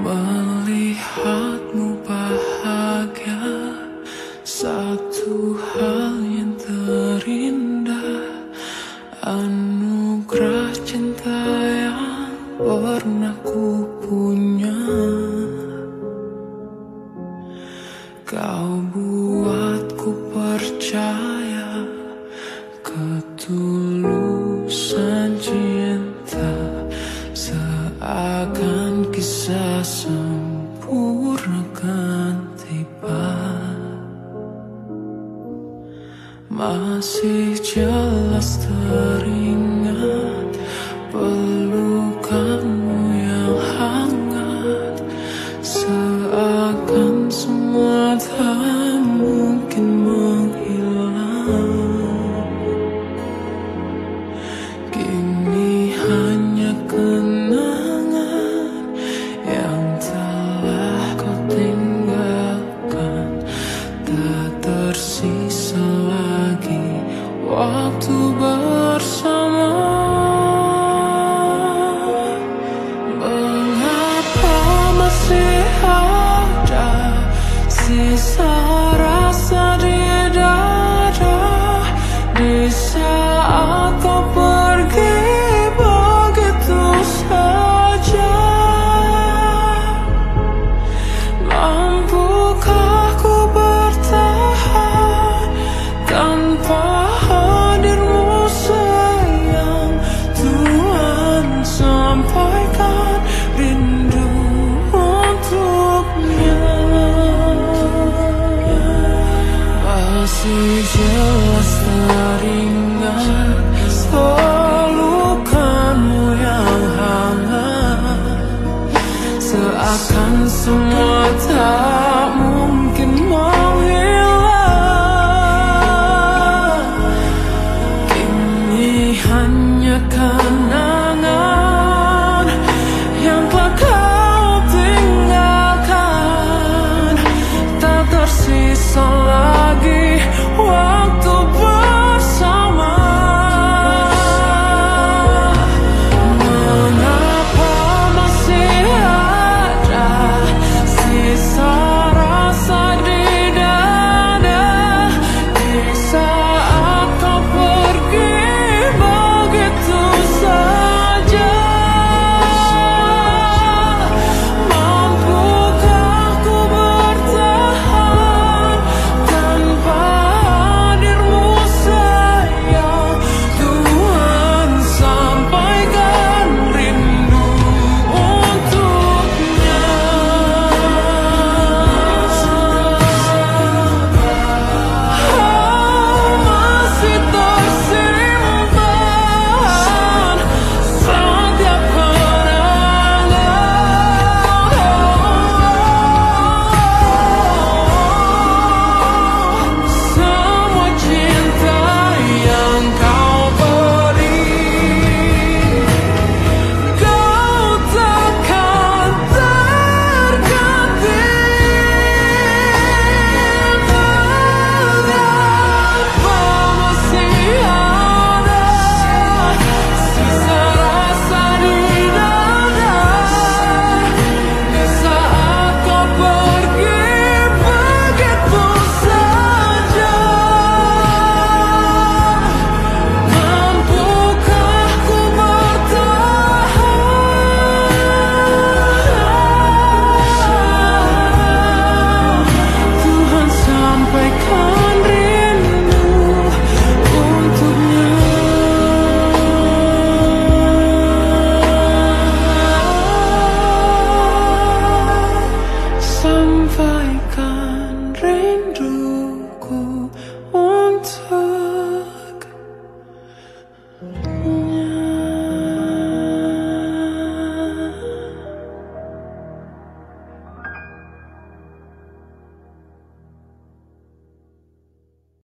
Melihatmu bahagia Satu hal yang terindah Anugerah cinta yang pernah ku punya. Kau buatku percaya Ketulusan cinta seakan kisah sempurna kan tiba. Masih jelas teringat waktu bersama. Mengapa masih ada sisa rasa di dada? Di masih jelas teringat Selalu kamu yang hangat. Seakan semua tak mungkin menghilang Kini hanya kenangan Yang telah tinggalkan. Tak tersisa lagi walked